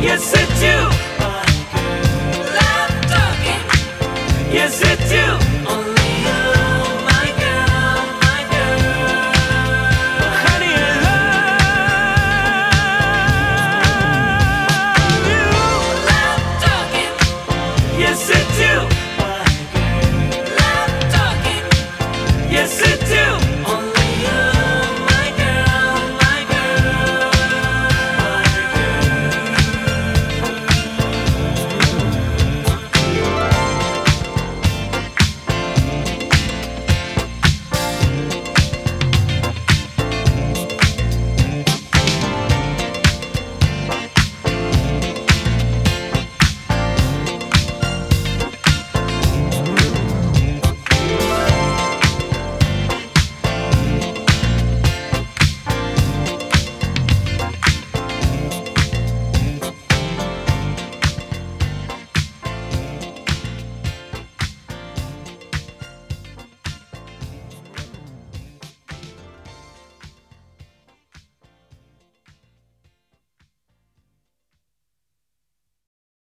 Yes, it do. Love talking. Yes, it do. Only you, my girl, my girl. Honey, I love you. Love talking. Yes. Love talking. Yes, it.